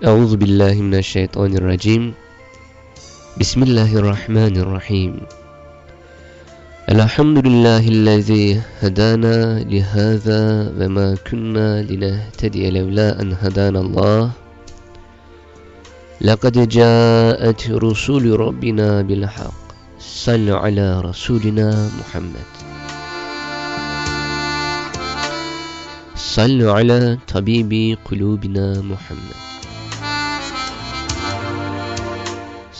أعوذ بالله من الشيطان الرجيم. بسم الله الرحمن الرحيم. الحمد لله الذي هدانا لهذا وما كنا لنهتدي لولا أن هدانا الله. لقد جاءت رسول ربنا بالحق. صل على رسولنا محمد. صل على طبيب قلوبنا محمد.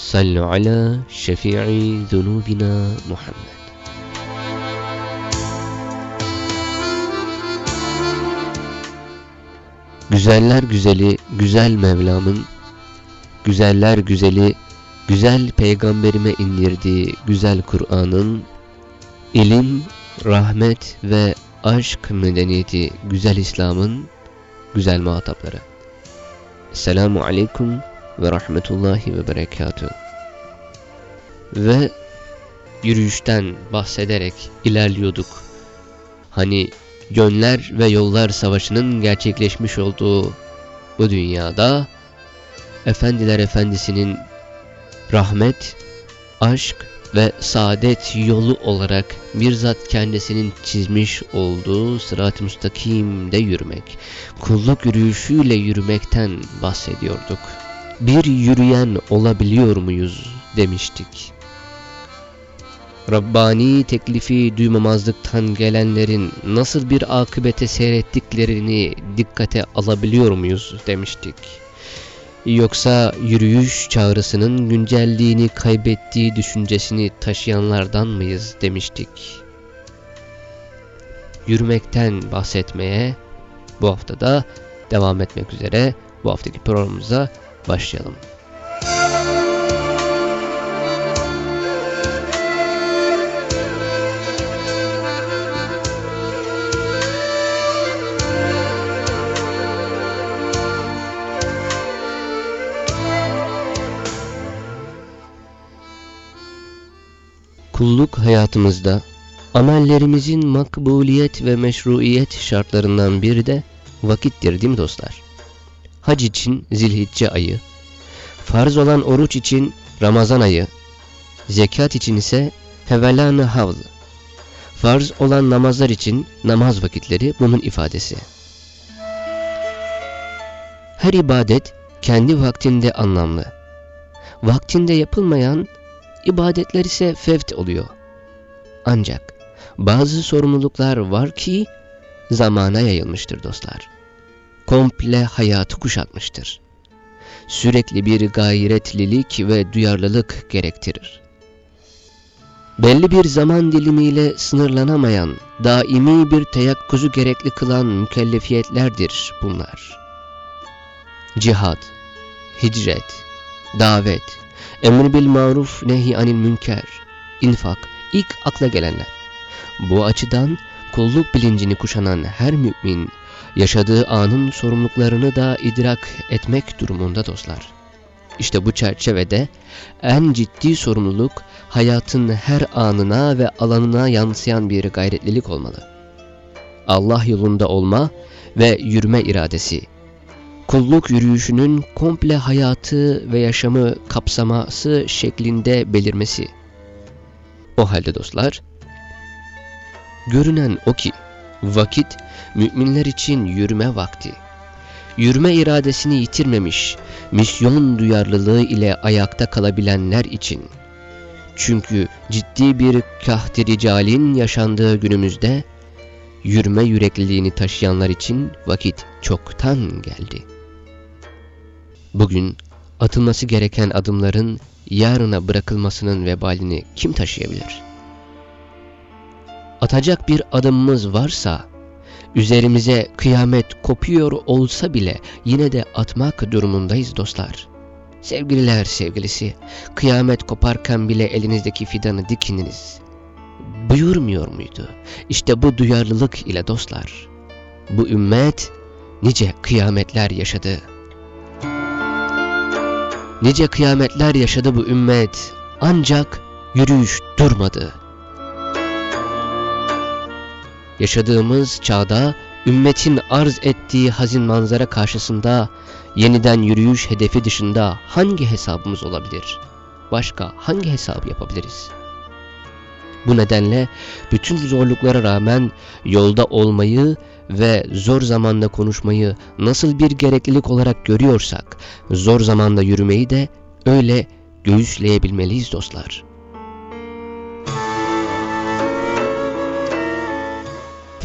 صل على شفيع ذنوبنا محمد Güzeller güzeli güzel Mevlam'ın güzeller güzeli güzel peygamberime indirdiği güzel Kur'an'ın ilim, rahmet ve aşk medeniyeti güzel İslam'ın güzel muhatapları. Selamu Aleyküm ve Rahmetullahi ve Berekatuhu. Ve yürüyüşten bahsederek ilerliyorduk. Hani Gönler ve Yollar Savaşı'nın gerçekleşmiş olduğu bu dünyada Efendiler Efendisi'nin rahmet, aşk ve saadet yolu olarak bir zat kendisinin çizmiş olduğu sırat-ı müstakimde yürümek, kulluk yürüyüşüyle yürümekten bahsediyorduk. Bir yürüyen olabiliyor muyuz demiştik. Rabbani teklifi duymamazlıktan gelenlerin nasıl bir akıbete seyrettiklerini dikkate alabiliyor muyuz demiştik. Yoksa yürüyüş çağrısının güncelliğini kaybettiği düşüncesini taşıyanlardan mıyız demiştik. Yürümekten bahsetmeye bu haftada devam etmek üzere bu haftaki programımıza başlayalım. Kulluk hayatımızda amellerimizin makbuliyet ve meşruiyet şartlarından biri de vakittir değil mi dostlar? Hac için zilhicce ayı, farz olan oruç için Ramazan ayı, zekat için ise hevelan-ı havl, farz olan namazlar için namaz vakitleri bunun ifadesi. Her ibadet kendi vaktinde anlamlı. Vaktinde yapılmayan ibadetler ise fevt oluyor. Ancak bazı sorumluluklar var ki zamana yayılmıştır dostlar. Komple hayatı kuşatmıştır. Sürekli bir gayretlilik ve duyarlılık gerektirir. Belli bir zaman dilimiyle sınırlanamayan, daimi bir teyakkuzu gerekli kılan mükellefiyetlerdir bunlar. Cihad, hicret, davet, emr bil maruf nehi anil münker, infak, ilk akla gelenler. Bu açıdan kulluk bilincini kuşanan her mümin, yaşadığı anın sorumluluklarını da idrak etmek durumunda dostlar. İşte bu çerçevede en ciddi sorumluluk hayatın her anına ve alanına yansıyan bir gayretlilik olmalı. Allah yolunda olma ve yürüme iradesi, kulluk yürüyüşünün komple hayatı ve yaşamı kapsaması şeklinde belirmesi. O halde dostlar, görünen o ki vakit müminler için yürüme vakti. Yürüme iradesini yitirmemiş, misyon duyarlılığı ile ayakta kalabilenler için. Çünkü ciddi bir kahtiricalin yaşandığı günümüzde, yürüme yürekliliğini taşıyanlar için vakit çoktan geldi. Bugün atılması gereken adımların yarına bırakılmasının vebalini kim taşıyabilir? Atacak bir adımımız varsa, üzerimize kıyamet kopuyor olsa bile yine de atmak durumundayız dostlar. Sevgililer sevgilisi, kıyamet koparken bile elinizdeki fidanı dikiniz. Buyurmuyor muydu? İşte bu duyarlılık ile dostlar. Bu ümmet nice kıyametler yaşadı. Nice kıyametler yaşadı bu ümmet. Ancak yürüyüş durmadı. Yaşadığımız çağda ümmetin arz ettiği hazin manzara karşısında yeniden yürüyüş hedefi dışında hangi hesabımız olabilir? Başka hangi hesabı yapabiliriz? Bu nedenle bütün zorluklara rağmen yolda olmayı ve zor zamanda konuşmayı nasıl bir gereklilik olarak görüyorsak, zor zamanda yürümeyi de öyle göğüsleyebilmeliyiz dostlar.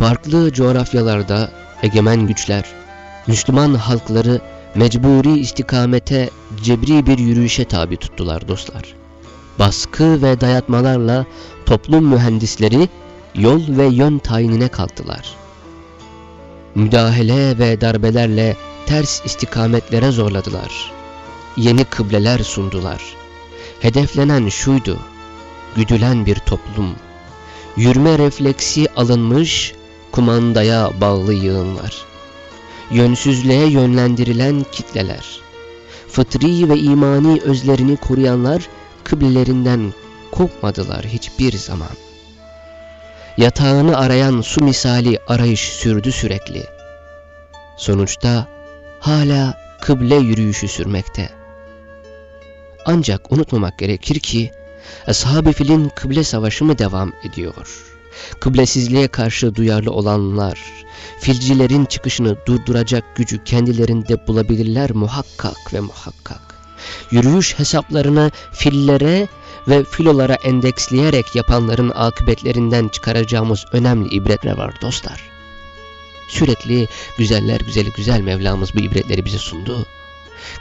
Farklı coğrafyalarda egemen güçler, Müslüman halkları mecburi istikamete cebri bir yürüyüşe tabi tuttular dostlar. Baskı ve dayatmalarla toplum mühendisleri yol ve yön tayinine kalktılar. Müdahale ve darbelerle ters istikametlere zorladılar. Yeni kıbleler sundular. Hedeflenen şuydu, güdülen bir toplum. Yürüme refleksi alınmış, kumandaya bağlı yığınlar. Yönsüzlüğe yönlendirilen kitleler. Fıtri ve imani özlerini koruyanlar kıblelerinden kopmadılar hiçbir zaman. Yatağını arayan su misali arayış sürdü sürekli. Sonuçta hala kıble yürüyüşü sürmekte. Ancak unutmamak gerekir ki Ashab-ı Fil'in kıble savaşı mı devam ediyor? Kıblesizliğe karşı duyarlı olanlar, filcilerin çıkışını durduracak gücü kendilerinde bulabilirler muhakkak ve muhakkak. Yürüyüş hesaplarını fillere ve filolara endeksleyerek yapanların akıbetlerinden çıkaracağımız önemli ibretler var dostlar. Sürekli güzeller güzeli güzel Mevlamız bu ibretleri bize sundu.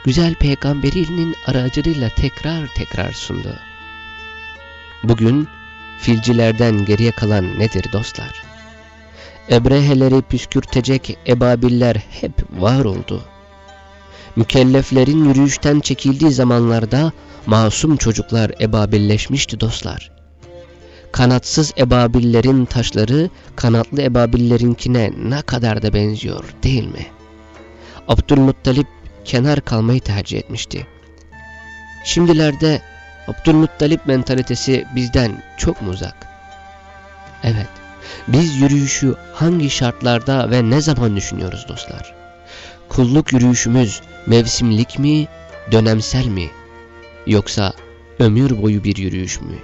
Güzel peygamberinin aracılığıyla tekrar tekrar sundu. Bugün filcilerden geriye kalan nedir dostlar? Ebreheleri püskürtecek ebabiller hep var oldu. Mükelleflerin yürüyüşten çekildiği zamanlarda masum çocuklar ebabilleşmişti dostlar. Kanatsız ebabillerin taşları kanatlı ebabillerinkine ne kadar da benziyor değil mi? Abdülmuttalip kenar kalmayı tercih etmişti. Şimdilerde Abdülmuttalip mentalitesi bizden çok mu uzak? Evet, biz yürüyüşü hangi şartlarda ve ne zaman düşünüyoruz dostlar? Kulluk yürüyüşümüz mevsimlik mi, dönemsel mi? Yoksa ömür boyu bir yürüyüş mü?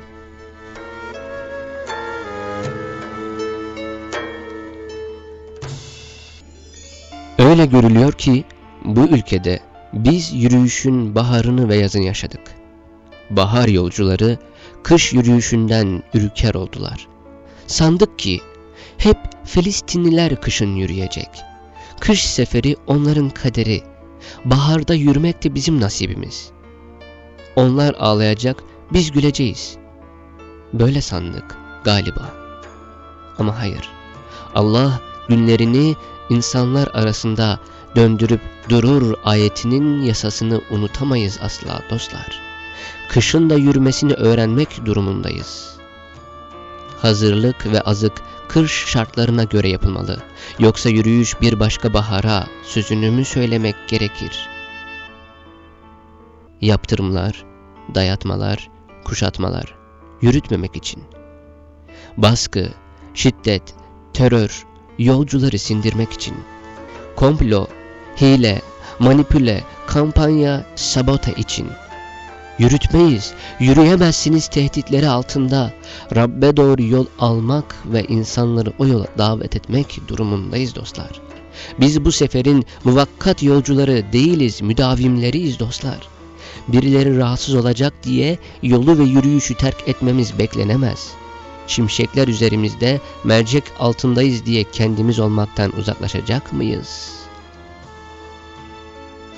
Öyle görülüyor ki bu ülkede biz yürüyüşün baharını ve yazını yaşadık. Bahar yolcuları kış yürüyüşünden ürker oldular. Sandık ki hep Filistinliler kışın yürüyecek. Kış seferi onların kaderi. Baharda yürümek de bizim nasibimiz. Onlar ağlayacak, biz güleceğiz. Böyle sandık galiba. Ama hayır. Allah günlerini insanlar arasında döndürüp durur ayetinin yasasını unutamayız asla dostlar. Kışın da yürümesini öğrenmek durumundayız. Hazırlık ve azık kış şartlarına göre yapılmalı. Yoksa yürüyüş bir başka bahara sözünü mü söylemek gerekir? Yaptırımlar, dayatmalar, kuşatmalar yürütmemek için. Baskı, şiddet, terör, yolcuları sindirmek için. Komplo, hile, manipüle, kampanya, sabota için. Yürütmeyiz, yürüyemezsiniz tehditleri altında Rabbe doğru yol almak ve insanları o yola davet etmek durumundayız dostlar. Biz bu seferin muvakkat yolcuları değiliz, müdavimleriyiz dostlar. Birileri rahatsız olacak diye yolu ve yürüyüşü terk etmemiz beklenemez. Şimşekler üzerimizde mercek altındayız diye kendimiz olmaktan uzaklaşacak mıyız?''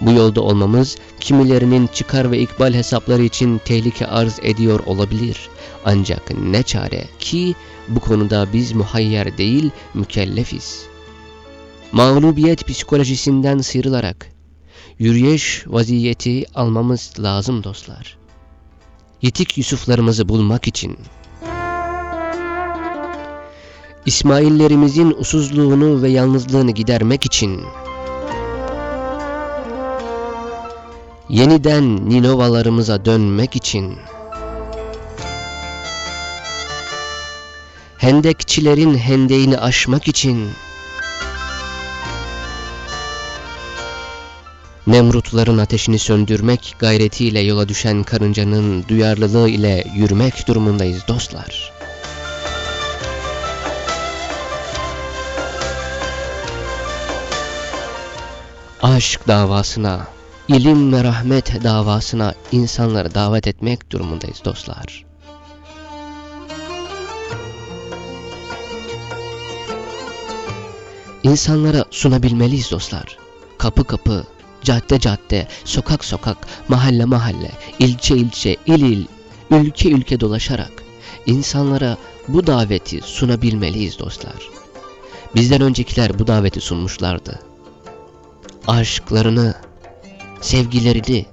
Bu yolda olmamız kimilerinin çıkar ve ikbal hesapları için tehlike arz ediyor olabilir. Ancak ne çare ki bu konuda biz muhayyer değil mükellefiz. Mağlubiyet psikolojisinden sıyrılarak yürüyüş vaziyeti almamız lazım dostlar. Yitik Yusuflarımızı bulmak için İsmaillerimizin usuzluğunu ve yalnızlığını gidermek için yeniden Ninovalarımıza dönmek için hendekçilerin hendeğini aşmak için Nemrutların ateşini söndürmek gayretiyle yola düşen karıncanın duyarlılığı ile yürümek durumundayız dostlar. Aşk davasına ilim ve rahmet davasına insanları davet etmek durumundayız dostlar. İnsanlara sunabilmeliyiz dostlar. Kapı kapı, cadde cadde, sokak sokak, mahalle mahalle, ilçe ilçe, il il, ülke ülke dolaşarak insanlara bu daveti sunabilmeliyiz dostlar. Bizden öncekiler bu daveti sunmuşlardı. Aşklarını, sevgilerini,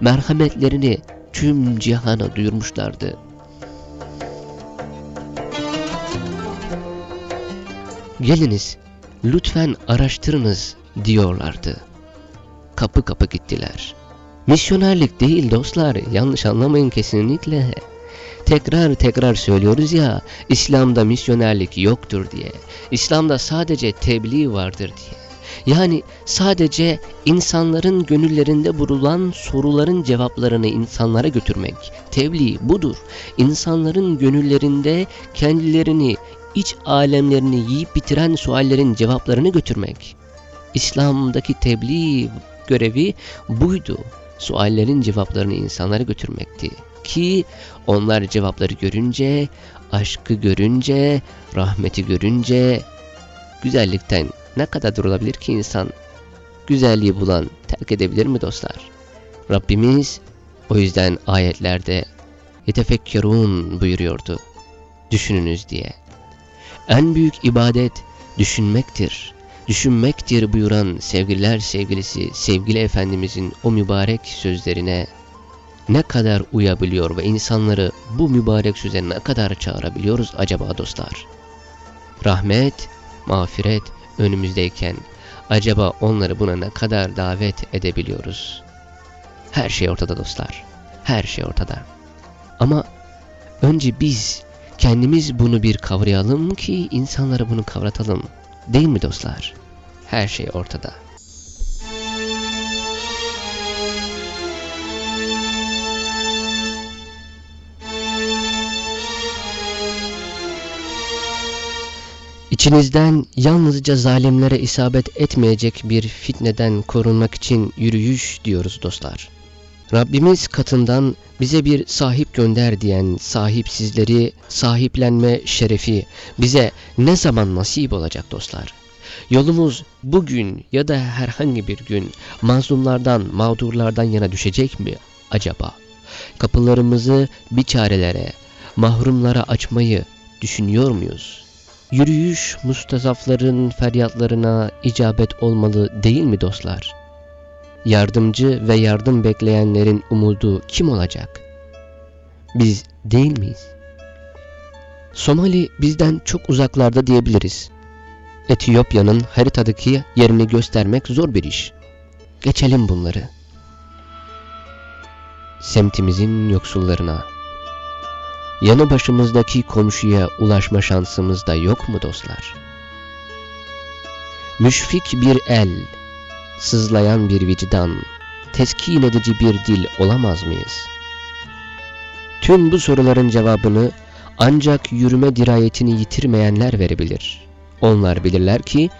merhametlerini tüm cihana duyurmuşlardı. Geliniz, lütfen araştırınız diyorlardı. Kapı kapı gittiler. Misyonerlik değil dostlar, yanlış anlamayın kesinlikle. Tekrar tekrar söylüyoruz ya, İslam'da misyonerlik yoktur diye. İslam'da sadece tebliğ vardır diye. Yani sadece insanların gönüllerinde burulan soruların cevaplarını insanlara götürmek. Tebliğ budur. İnsanların gönüllerinde kendilerini, iç alemlerini yiyip bitiren suallerin cevaplarını götürmek. İslam'daki tebliğ görevi buydu. Suallerin cevaplarını insanlara götürmekti. Ki onlar cevapları görünce, aşkı görünce, rahmeti görünce, güzellikten ne kadar durulabilir ki insan? Güzelliği bulan terk edebilir mi dostlar? Rabbimiz o yüzden ayetlerde yetefekkerun buyuruyordu. Düşününüz diye. En büyük ibadet düşünmektir. Düşünmektir buyuran sevgililer sevgilisi sevgili Efendimizin o mübarek sözlerine ne kadar uyabiliyor ve insanları bu mübarek söze ne kadar çağırabiliyoruz acaba dostlar? Rahmet, mağfiret önümüzdeyken acaba onları buna ne kadar davet edebiliyoruz? Her şey ortada dostlar. Her şey ortada. Ama önce biz kendimiz bunu bir kavrayalım ki insanlara bunu kavratalım. Değil mi dostlar? Her şey ortada. İçinizden yalnızca zalimlere isabet etmeyecek bir fitneden korunmak için yürüyüş diyoruz dostlar. Rabbimiz katından bize bir sahip gönder diyen sahipsizleri sahiplenme şerefi bize ne zaman nasip olacak dostlar? Yolumuz bugün ya da herhangi bir gün mazlumlardan, mağdurlardan yana düşecek mi acaba? Kapılarımızı bir çarelere, mahrumlara açmayı düşünüyor muyuz? Yürüyüş mustazafların feryatlarına icabet olmalı değil mi dostlar? Yardımcı ve yardım bekleyenlerin umudu kim olacak? Biz değil miyiz? Somali bizden çok uzaklarda diyebiliriz. Etiyopya'nın haritadaki yerini göstermek zor bir iş. Geçelim bunları. Semtimizin yoksullarına, yanı başımızdaki komşuya ulaşma şansımız da yok mu dostlar? Müşfik bir el, sızlayan bir vicdan, teskin edici bir dil olamaz mıyız? Tüm bu soruların cevabını ancak yürüme dirayetini yitirmeyenler verebilir. Onlar bilirler ki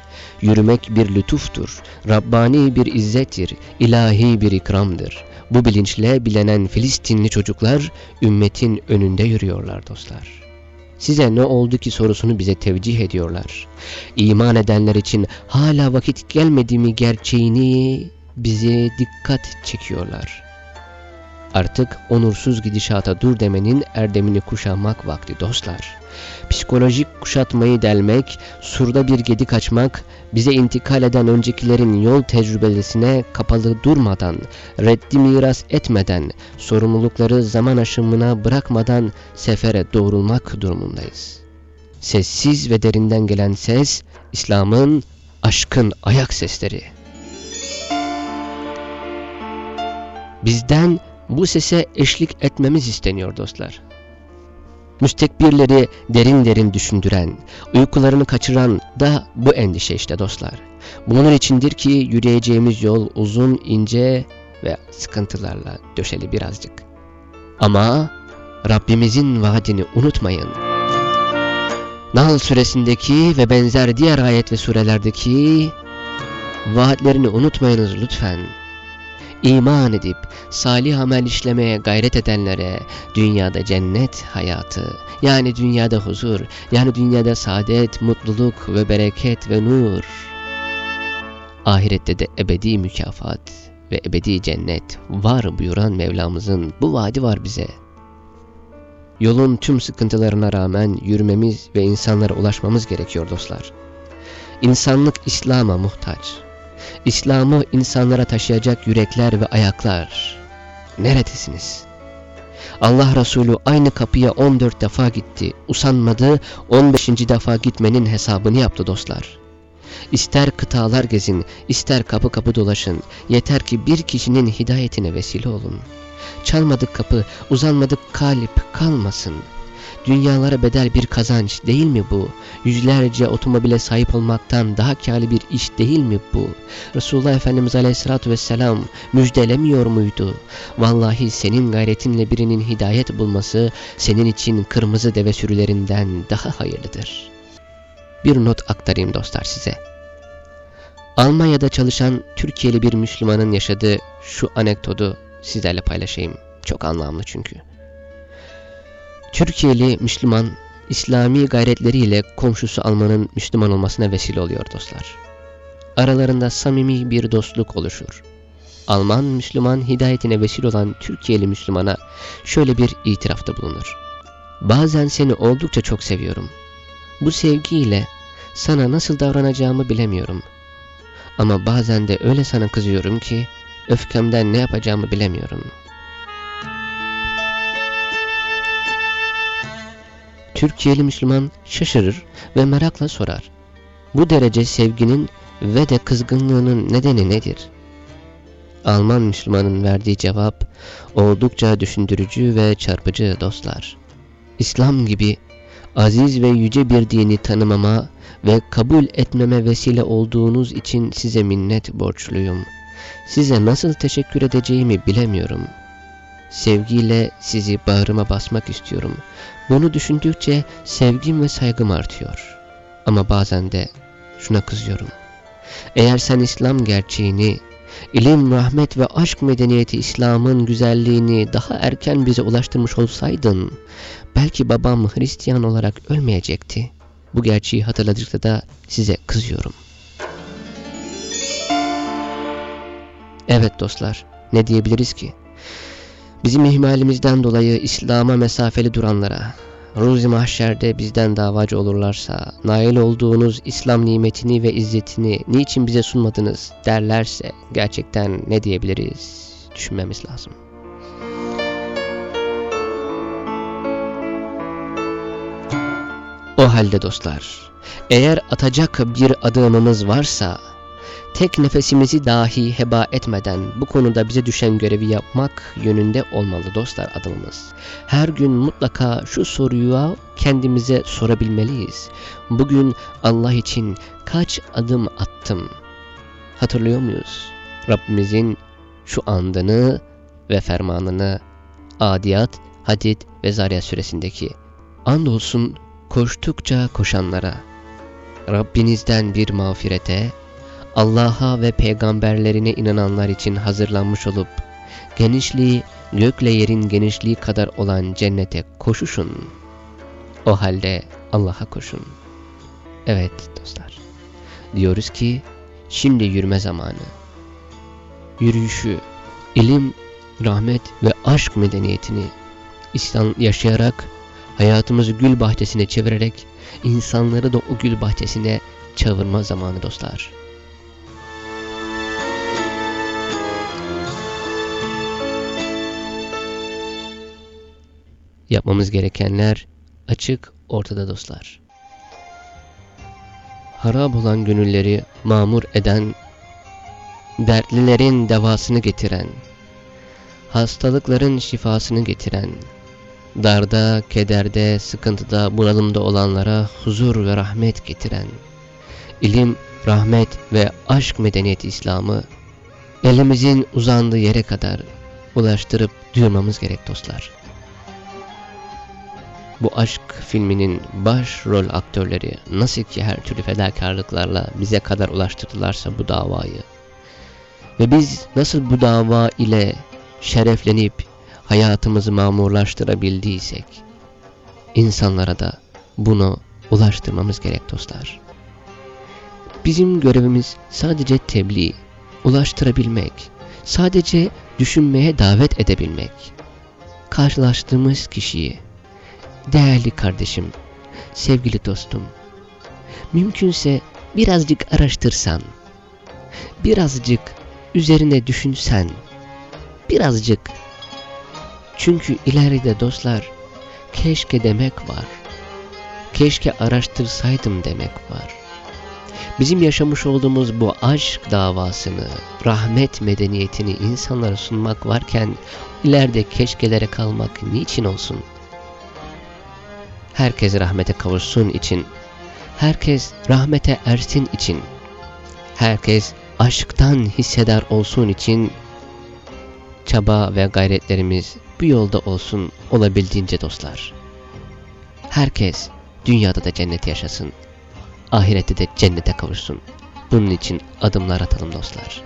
yürümek bir lütuftur, Rabbani bir izzettir, ilahi bir ikramdır. Bu bilinçle bilenen Filistinli çocuklar ümmetin önünde yürüyorlar dostlar. Size ne oldu ki sorusunu bize tevcih ediyorlar. İman edenler için hala vakit gelmedi mi gerçeğini bize dikkat çekiyorlar. Artık onursuz gidişata dur demenin erdemini kuşanmak vakti dostlar. Psikolojik kuşatmayı delmek, surda bir gedik açmak, bize intikal eden öncekilerin yol tecrübesine kapalı durmadan, reddi miras etmeden, sorumlulukları zaman aşımına bırakmadan sefere doğrulmak durumundayız. Sessiz ve derinden gelen ses, İslam'ın aşkın ayak sesleri. Bizden bu sese eşlik etmemiz isteniyor dostlar. Müstekbirleri derin derin düşündüren, uykularını kaçıran da bu endişe işte dostlar. Bunun içindir ki yürüyeceğimiz yol uzun, ince ve sıkıntılarla döşeli birazcık. Ama Rabbimizin vaadini unutmayın. Nahl suresindeki ve benzer diğer ayet ve surelerdeki vaatlerini unutmayınız lütfen. İman edip salih amel işlemeye gayret edenlere dünyada cennet hayatı, yani dünyada huzur, yani dünyada saadet, mutluluk ve bereket ve nur. Ahirette de ebedi mükafat ve ebedi cennet var buyuran Mevlamızın bu vaadi var bize. Yolun tüm sıkıntılarına rağmen yürümemiz ve insanlara ulaşmamız gerekiyor dostlar. İnsanlık İslam'a muhtaç. İslam'ı insanlara taşıyacak yürekler ve ayaklar. Neredesiniz? Allah Resulü aynı kapıya 14 defa gitti. Usanmadı, 15. defa gitmenin hesabını yaptı dostlar. İster kıtalar gezin, ister kapı kapı dolaşın. Yeter ki bir kişinin hidayetine vesile olun. Çalmadık kapı, uzanmadık kalip kalmasın. Dünyalara bedel bir kazanç değil mi bu? Yüzlerce otomobile sahip olmaktan daha kârlı bir iş değil mi bu? Resulullah Efendimiz Aleyhisselatü Vesselam müjdelemiyor muydu? Vallahi senin gayretinle birinin hidayet bulması senin için kırmızı deve sürülerinden daha hayırlıdır. Bir not aktarayım dostlar size. Almanya'da çalışan Türkiye'li bir Müslümanın yaşadığı şu anekdotu sizlerle paylaşayım. Çok anlamlı çünkü. Türkiye'li Müslüman, İslami gayretleriyle komşusu Alman'ın Müslüman olmasına vesile oluyor dostlar. Aralarında samimi bir dostluk oluşur. Alman Müslüman hidayetine vesile olan Türkiye'li Müslümana şöyle bir itirafta bulunur. Bazen seni oldukça çok seviyorum. Bu sevgiyle sana nasıl davranacağımı bilemiyorum. Ama bazen de öyle sana kızıyorum ki öfkemden ne yapacağımı bilemiyorum. Türkiye'li Müslüman şaşırır ve merakla sorar. Bu derece sevginin ve de kızgınlığının nedeni nedir? Alman Müslümanın verdiği cevap oldukça düşündürücü ve çarpıcı dostlar. İslam gibi aziz ve yüce bir dini tanımama ve kabul etmeme vesile olduğunuz için size minnet borçluyum. Size nasıl teşekkür edeceğimi bilemiyorum. Sevgiyle sizi bağrıma basmak istiyorum. Bunu düşündükçe sevgim ve saygım artıyor. Ama bazen de şuna kızıyorum. Eğer sen İslam gerçeğini, ilim, rahmet ve aşk medeniyeti İslam'ın güzelliğini daha erken bize ulaştırmış olsaydın, belki babam Hristiyan olarak ölmeyecekti. Bu gerçeği hatırladıkça da size kızıyorum. Evet dostlar, ne diyebiliriz ki? Bizim ihmalimizden dolayı İslam'a mesafeli duranlara, Ruzi mahşerde bizden davacı olurlarsa, nail olduğunuz İslam nimetini ve izzetini niçin bize sunmadınız derlerse gerçekten ne diyebiliriz düşünmemiz lazım. O halde dostlar, eğer atacak bir adımımız varsa, tek nefesimizi dahi heba etmeden bu konuda bize düşen görevi yapmak yönünde olmalı dostlar adımımız. Her gün mutlaka şu soruyu kendimize sorabilmeliyiz. Bugün Allah için kaç adım attım? Hatırlıyor muyuz? Rabbimizin şu andını ve fermanını Adiyat, Hadid ve Zariyat suresindeki andolsun koştukça koşanlara Rabbinizden bir mağfirete Allah'a ve peygamberlerine inananlar için hazırlanmış olup genişliği gökle yerin genişliği kadar olan cennete koşuşun. O halde Allah'a koşun. Evet dostlar. Diyoruz ki şimdi yürüme zamanı. Yürüyüşü, ilim, rahmet ve aşk medeniyetini İslam yaşayarak hayatımızı gül bahçesine çevirerek insanları da o gül bahçesine çağırma zamanı dostlar. Yapmamız gerekenler açık ortada dostlar. Harap olan gönülleri mamur eden, dertlilerin devasını getiren, hastalıkların şifasını getiren, darda, kederde, sıkıntıda, bunalımda olanlara huzur ve rahmet getiren, ilim, rahmet ve aşk medeniyeti İslam'ı elimizin uzandığı yere kadar ulaştırıp duyurmamız gerek dostlar. Bu aşk filminin baş rol aktörleri nasıl ki her türlü fedakarlıklarla bize kadar ulaştırdılarsa bu davayı ve biz nasıl bu dava ile şereflenip hayatımızı mamurlaştırabildiysek insanlara da bunu ulaştırmamız gerek dostlar. Bizim görevimiz sadece tebliğ, ulaştırabilmek, sadece düşünmeye davet edebilmek. Karşılaştığımız kişiyi, değerli kardeşim, sevgili dostum, mümkünse birazcık araştırsan, birazcık üzerine düşünsen, birazcık. Çünkü ileride dostlar, keşke demek var. Keşke araştırsaydım demek var. Bizim yaşamış olduğumuz bu aşk davasını, rahmet medeniyetini insanlara sunmak varken ileride keşkelere kalmak niçin olsun? Herkes rahmete kavuşsun için, herkes rahmete ersin için, herkes aşktan hissedar olsun için çaba ve gayretlerimiz bu yolda olsun olabildiğince dostlar. Herkes dünyada da cennet yaşasın ahirette de cennete kavuşsun. Bunun için adımlar atalım dostlar.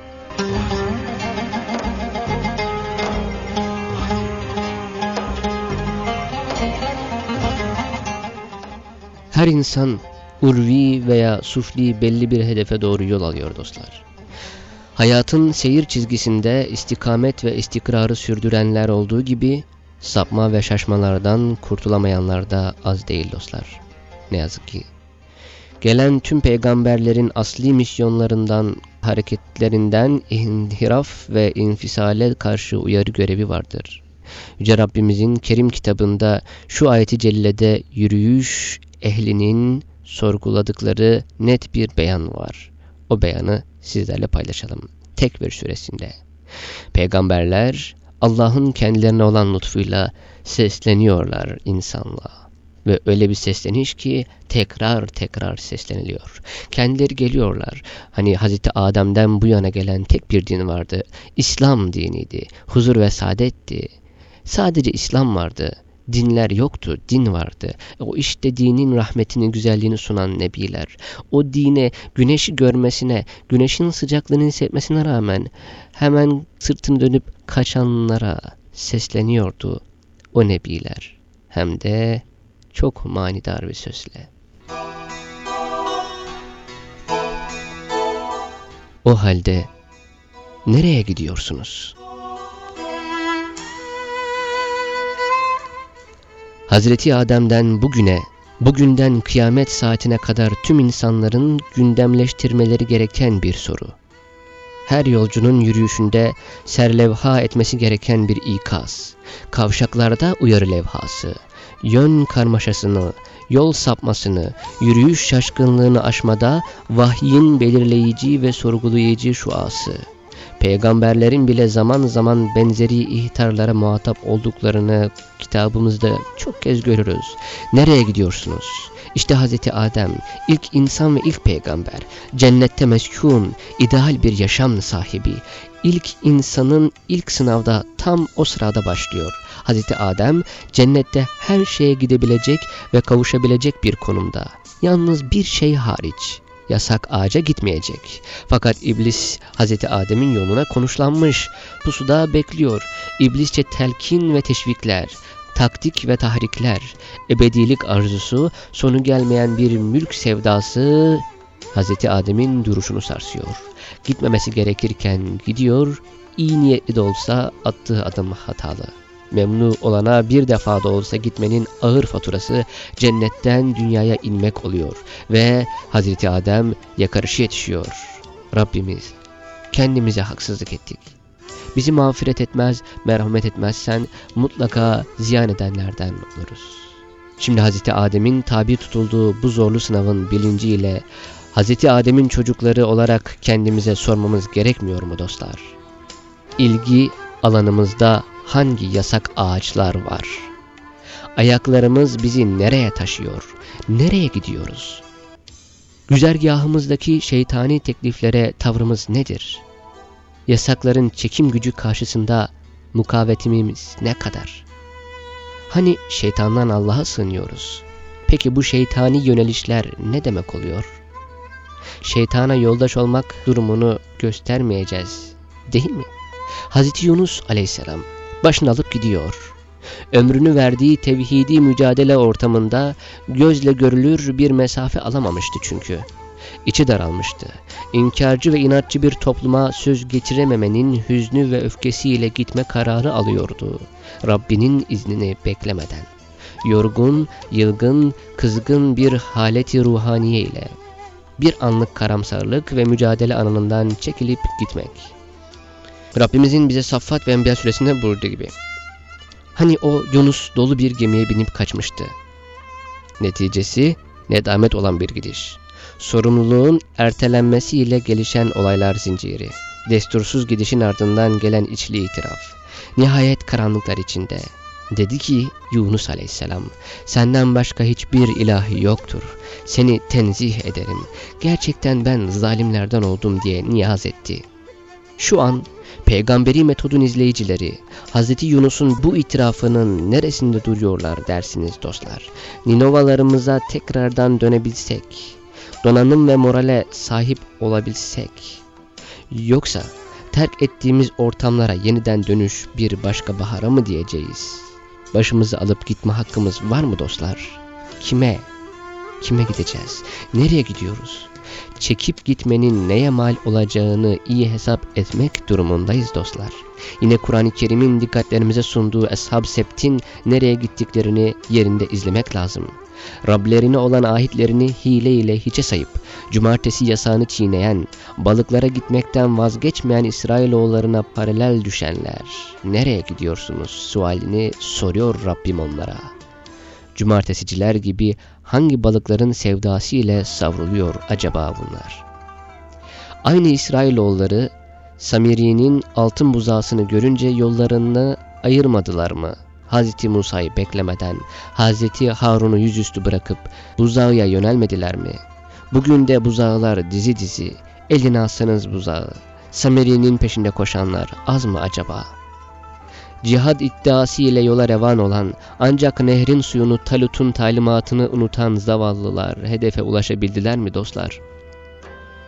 Her insan urvi veya sufli belli bir hedefe doğru yol alıyor dostlar. Hayatın seyir çizgisinde istikamet ve istikrarı sürdürenler olduğu gibi sapma ve şaşmalardan kurtulamayanlar da az değil dostlar. Ne yazık ki gelen tüm peygamberlerin asli misyonlarından, hareketlerinden inhiraf ve infisale karşı uyarı görevi vardır. Yüce Rabbimizin Kerim kitabında şu ayeti cellede yürüyüş ehlinin sorguladıkları net bir beyan var. O beyanı sizlerle paylaşalım. Tekbir suresinde. Peygamberler Allah'ın kendilerine olan lütfuyla sesleniyorlar insanlığa. Ve öyle bir sesleniş ki tekrar tekrar sesleniliyor. Kendileri geliyorlar. Hani Hazreti Adem'den bu yana gelen tek bir din vardı. İslam diniydi. Huzur ve saadetti. Sadece İslam vardı. Dinler yoktu, din vardı. O işte dinin rahmetini, güzelliğini sunan nebiler. O dine güneşi görmesine, güneşin sıcaklığını hissetmesine rağmen hemen sırtını dönüp kaçanlara sesleniyordu o nebiler. Hem de çok manidar bir sözle. O halde nereye gidiyorsunuz? Hazreti Adem'den bugüne, bugünden kıyamet saatine kadar tüm insanların gündemleştirmeleri gereken bir soru. Her yolcunun yürüyüşünde serlevha etmesi gereken bir ikaz, kavşaklarda uyarı levhası, yön karmaşasını, yol sapmasını, yürüyüş şaşkınlığını aşmada vahyin belirleyici ve sorgulayıcı şuası. Peygamberlerin bile zaman zaman benzeri ihtarlara muhatap olduklarını kitabımızda çok kez görürüz. Nereye gidiyorsunuz? İşte Hazreti Adem, ilk insan ve ilk peygamber, cennette meskun, ideal bir yaşam sahibi, ilk insanın ilk sınavda tam o sırada başlıyor. Hazreti Adem cennette her şeye gidebilecek ve kavuşabilecek bir konumda. Yalnız bir şey hariç yasak ağaca gitmeyecek. Fakat iblis Hazreti Adem'in yoluna konuşlanmış. Pusuda bekliyor. İblisçe telkin ve teşvikler, taktik ve tahrikler, ebedilik arzusu, sonu gelmeyen bir mülk sevdası Hazreti Adem'in duruşunu sarsıyor. Gitmemesi gerekirken gidiyor, iyi niyetli de olsa attığı adım hatalı. Memnu olana bir defa da olsa gitmenin ağır faturası cennetten dünyaya inmek oluyor ve Hazreti Adem yakarışı yetişiyor. Rabbimiz kendimize haksızlık ettik. Bizi mağfiret etmez, merhamet etmezsen mutlaka ziyan edenlerden oluruz. Şimdi Hazreti Adem'in tabi tutulduğu bu zorlu sınavın bilinciyle Hazreti Adem'in çocukları olarak kendimize sormamız gerekmiyor mu dostlar? İlgi alanımızda hangi yasak ağaçlar var? Ayaklarımız bizi nereye taşıyor? Nereye gidiyoruz? Güzergahımızdaki şeytani tekliflere tavrımız nedir? Yasakların çekim gücü karşısında mukavetimiz ne kadar? Hani şeytandan Allah'a sığınıyoruz. Peki bu şeytani yönelişler ne demek oluyor? Şeytana yoldaş olmak durumunu göstermeyeceğiz değil mi? Hazreti Yunus aleyhisselam başını alıp gidiyor. Ömrünü verdiği tevhidi mücadele ortamında gözle görülür bir mesafe alamamıştı çünkü. İçi daralmıştı. İnkarcı ve inatçı bir topluma söz getirememenin hüznü ve öfkesiyle gitme kararı alıyordu. Rabbinin iznini beklemeden. Yorgun, yılgın, kızgın bir haleti ruhaniye ile. Bir anlık karamsarlık ve mücadele anından çekilip gitmek. Rabbimizin bize Saffat ve Enbiya suresinde buyurduğu gibi. Hani o Yunus dolu bir gemiye binip kaçmıştı. Neticesi nedamet olan bir gidiş. Sorumluluğun ertelenmesiyle gelişen olaylar zinciri. Destursuz gidişin ardından gelen içli itiraf. Nihayet karanlıklar içinde. Dedi ki Yunus aleyhisselam, senden başka hiçbir ilahi yoktur. Seni tenzih ederim. Gerçekten ben zalimlerden oldum diye niyaz etti. Şu an peygamberi metodun izleyicileri Hz. Yunus'un bu itirafının neresinde duruyorlar dersiniz dostlar. Ninovalarımıza tekrardan dönebilsek, donanım ve morale sahip olabilsek, yoksa terk ettiğimiz ortamlara yeniden dönüş bir başka bahara mı diyeceğiz? Başımızı alıp gitme hakkımız var mı dostlar? Kime? Kime gideceğiz? Nereye gidiyoruz? Çekip gitmenin neye mal olacağını iyi hesap etmek durumundayız dostlar. Yine Kur'an-ı Kerim'in dikkatlerimize sunduğu Eshab Sept'in nereye gittiklerini yerinde izlemek lazım. Rablerine olan ahitlerini hile ile hiçe sayıp, cumartesi yasağını çiğneyen, balıklara gitmekten vazgeçmeyen İsrailoğullarına paralel düşenler, nereye gidiyorsunuz sualini soruyor Rabbim onlara. Cumartesiciler gibi hangi balıkların sevdası ile savruluyor acaba bunlar? Aynı İsrailoğulları Samiri'nin altın buzağısını görünce yollarını ayırmadılar mı? Hazreti Musa'yı beklemeden Hazreti Harun'u yüzüstü bırakıp buzağıya yönelmediler mi? Bugün de buzağılar dizi dizi, eline alsanız buzağı. Samiri'nin peşinde koşanlar az mı acaba?'' Cihad iddiası ile yola revan olan ancak nehrin suyunu Talut'un talimatını unutan zavallılar hedefe ulaşabildiler mi dostlar?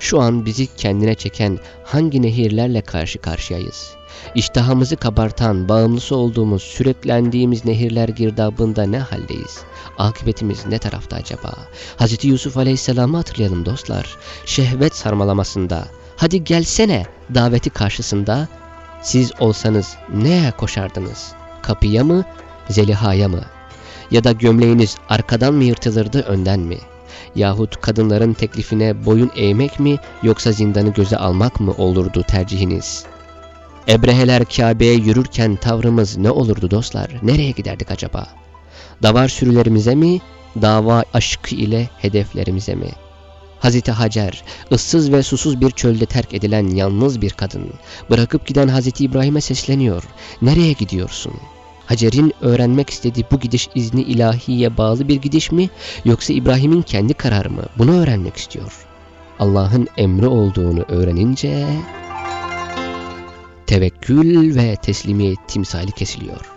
Şu an bizi kendine çeken hangi nehirlerle karşı karşıyayız? İştahımızı kabartan, bağımlısı olduğumuz, süreklendiğimiz nehirler girdabında ne haldeyiz? Akıbetimiz ne tarafta acaba? Hz. Yusuf Aleyhisselam'ı hatırlayalım dostlar. Şehvet sarmalamasında, hadi gelsene daveti karşısında siz olsanız neye koşardınız? Kapıya mı, Zeliha'ya mı? Ya da gömleğiniz arkadan mı yırtılırdı önden mi? Yahut kadınların teklifine boyun eğmek mi yoksa zindanı göze almak mı olurdu tercihiniz? Ebreheler Kabe'ye yürürken tavrımız ne olurdu dostlar? Nereye giderdik acaba? Davar sürülerimize mi, dava aşkı ile hedeflerimize mi?'' Hazreti Hacer, ıssız ve susuz bir çölde terk edilen yalnız bir kadın, bırakıp giden Hazreti İbrahim'e sesleniyor. Nereye gidiyorsun? Hacer'in öğrenmek istediği bu gidiş izni ilahiye bağlı bir gidiş mi yoksa İbrahim'in kendi kararı mı? Bunu öğrenmek istiyor. Allah'ın emri olduğunu öğrenince tevekkül ve teslimiyet timsali kesiliyor.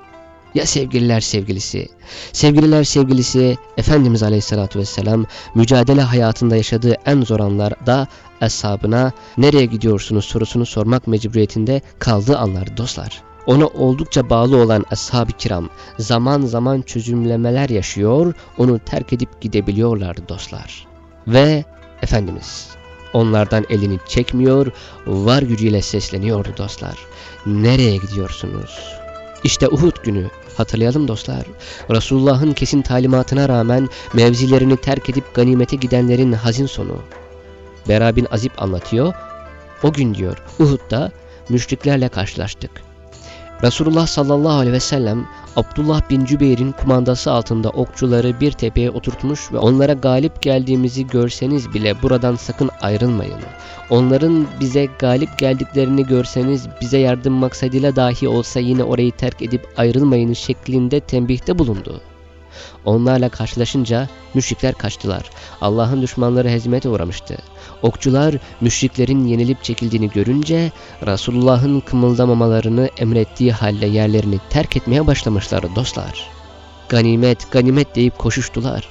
Ya sevgililer sevgilisi? Sevgililer sevgilisi Efendimiz Aleyhisselatü Vesselam mücadele hayatında yaşadığı en zor anlarda eshabına nereye gidiyorsunuz sorusunu sormak mecburiyetinde kaldığı anlar dostlar. Ona oldukça bağlı olan ashab-ı kiram zaman zaman çözümlemeler yaşıyor, onu terk edip gidebiliyorlardı dostlar. Ve Efendimiz onlardan elini çekmiyor, var gücüyle sesleniyordu dostlar. Nereye gidiyorsunuz? İşte Uhud günü hatırlayalım dostlar. Resulullah'ın kesin talimatına rağmen mevzilerini terk edip ganimete gidenlerin hazin sonu. Bera bin Azib anlatıyor. O gün diyor Uhud'da müşriklerle karşılaştık. Resulullah sallallahu aleyhi ve sellem Abdullah bin Cübeyr'in kumandası altında okçuları bir tepeye oturtmuş ve onlara galip geldiğimizi görseniz bile buradan sakın ayrılmayın. Onların bize galip geldiklerini görseniz bize yardım maksadıyla dahi olsa yine orayı terk edip ayrılmayın şeklinde tembihte bulundu. Onlarla karşılaşınca müşrikler kaçtılar. Allah'ın düşmanları hezimete uğramıştı. Okçular müşriklerin yenilip çekildiğini görünce Resulullah'ın kımıldamamalarını emrettiği halde yerlerini terk etmeye başlamışlar dostlar. Ganimet, ganimet deyip koşuştular.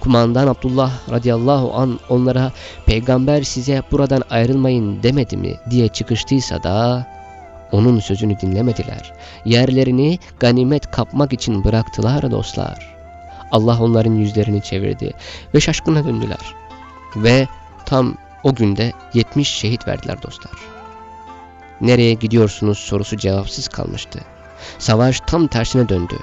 Kumandan Abdullah radıyallahu an onlara peygamber size buradan ayrılmayın demedi mi diye çıkıştıysa da onun sözünü dinlemediler. Yerlerini ganimet kapmak için bıraktılar dostlar. Allah onların yüzlerini çevirdi ve şaşkına döndüler. Ve tam o günde 70 şehit verdiler dostlar. Nereye gidiyorsunuz sorusu cevapsız kalmıştı. Savaş tam tersine döndü.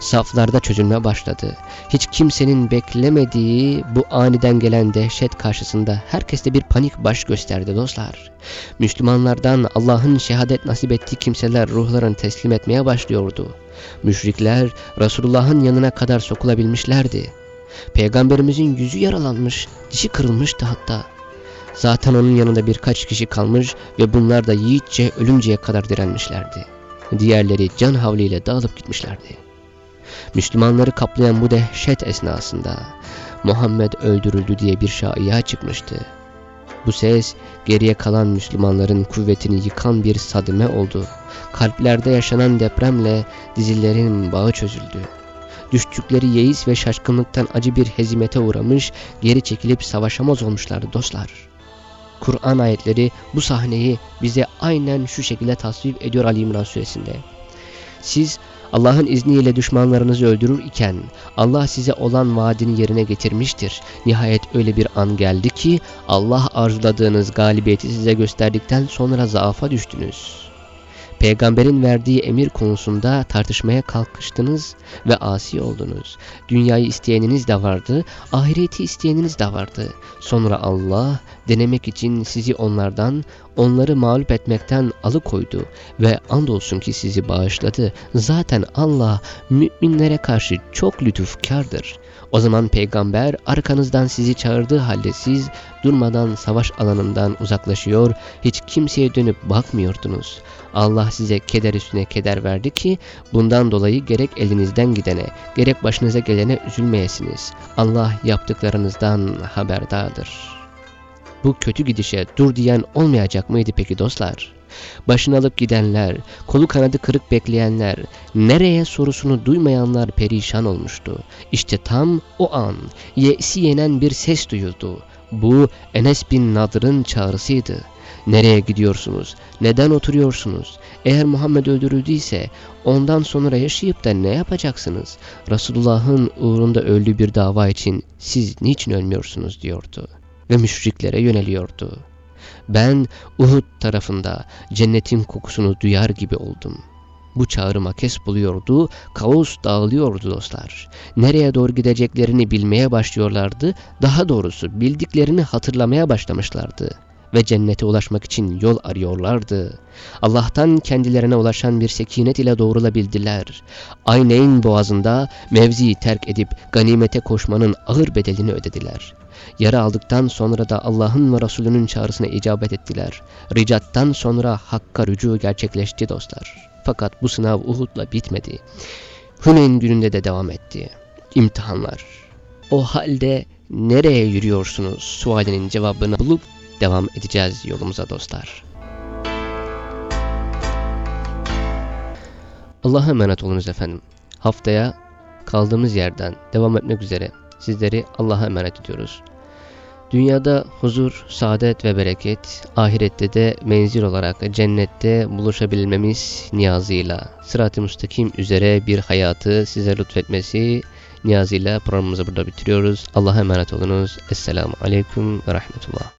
Saflarda çözülme başladı. Hiç kimsenin beklemediği bu aniden gelen dehşet karşısında herkeste bir panik baş gösterdi dostlar. Müslümanlardan Allah'ın şehadet nasip ettiği kimseler ruhlarını teslim etmeye başlıyordu. Müşrikler Resulullah'ın yanına kadar sokulabilmişlerdi. Peygamberimizin yüzü yaralanmış, dişi kırılmıştı hatta. Zaten onun yanında birkaç kişi kalmış ve bunlar da yiğitçe ölünceye kadar direnmişlerdi. Diğerleri can havliyle dağılıp gitmişlerdi. Müslümanları kaplayan bu dehşet esnasında Muhammed öldürüldü diye bir şaiya çıkmıştı. Bu ses geriye kalan Müslümanların kuvvetini yıkan bir sadime oldu. Kalplerde yaşanan depremle dizilerin bağı çözüldü. Düştükleri yeis ve şaşkınlıktan acı bir hezimete uğramış, geri çekilip savaşamaz olmuşlardı dostlar. Kur'an ayetleri bu sahneyi bize aynen şu şekilde tasvip ediyor Ali İmran suresinde. Siz Allah'ın izniyle düşmanlarınızı öldürür iken Allah size olan vaadini yerine getirmiştir. Nihayet öyle bir an geldi ki Allah arzuladığınız galibiyeti size gösterdikten sonra zaafa düştünüz. Peygamberin verdiği emir konusunda tartışmaya kalkıştınız ve asi oldunuz. Dünyayı isteyeniniz de vardı, ahireti isteyeniniz de vardı. Sonra Allah denemek için sizi onlardan, onları mağlup etmekten alıkoydu ve andolsun ki sizi bağışladı. Zaten Allah müminlere karşı çok lütufkardır. O zaman peygamber arkanızdan sizi çağırdığı halde siz durmadan savaş alanından uzaklaşıyor, hiç kimseye dönüp bakmıyordunuz. Allah size keder üstüne keder verdi ki bundan dolayı gerek elinizden gidene, gerek başınıza gelene üzülmeyesiniz. Allah yaptıklarınızdan haberdardır. Bu kötü gidişe dur diyen olmayacak mıydı peki dostlar? Başını alıp gidenler, kolu kanadı kırık bekleyenler, nereye sorusunu duymayanlar perişan olmuştu. İşte tam o an ye'si yenen bir ses duyuldu. Bu Enes bin Nadır'ın çağrısıydı. Nereye gidiyorsunuz? Neden oturuyorsunuz? Eğer Muhammed öldürüldüyse ondan sonra yaşayıp da ne yapacaksınız? Resulullah'ın uğrunda öldüğü bir dava için siz niçin ölmüyorsunuz diyordu. Ve müşriklere yöneliyordu. Ben Uhud tarafında cennetin kokusunu duyar gibi oldum. Bu çağrıma kes buluyordu, kaos dağılıyordu dostlar. Nereye doğru gideceklerini bilmeye başlıyorlardı, daha doğrusu bildiklerini hatırlamaya başlamışlardı ve cennete ulaşmak için yol arıyorlardı. Allah'tan kendilerine ulaşan bir sekinet ile doğrulabildiler. Ayneyn boğazında mevziyi terk edip ganimete koşmanın ağır bedelini ödediler. Yara aldıktan sonra da Allah'ın ve Resulünün çağrısına icabet ettiler. Ricattan sonra Hakk'a rücu gerçekleşti dostlar. Fakat bu sınav Uhud'la bitmedi. Huneyn gününde de devam etti. İmtihanlar. O halde nereye yürüyorsunuz sualinin cevabını bulup devam edeceğiz yolumuza dostlar. Allah'a emanet olunuz efendim. Haftaya kaldığımız yerden devam etmek üzere sizleri Allah'a emanet ediyoruz. Dünyada huzur, saadet ve bereket, ahirette de menzil olarak cennette buluşabilmemiz niyazıyla sırat-ı müstakim üzere bir hayatı size lütfetmesi niyazıyla programımızı burada bitiriyoruz. Allah'a emanet olunuz. Esselamu Aleyküm ve Rahmetullah.